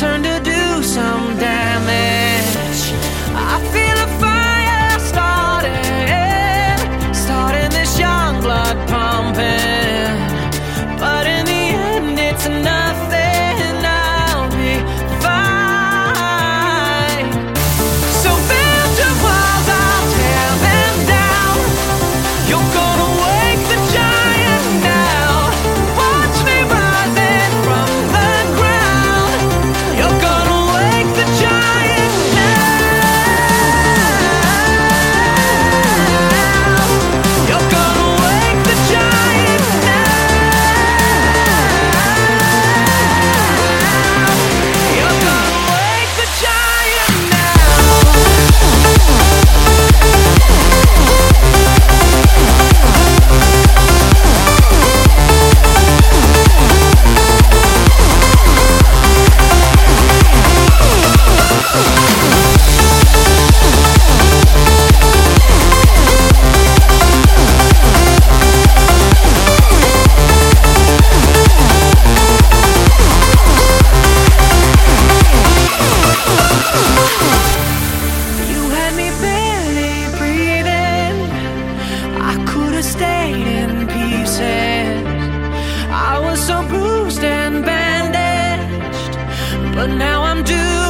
turned stayed in pieces. I was so bruised and bandaged, but now I'm due.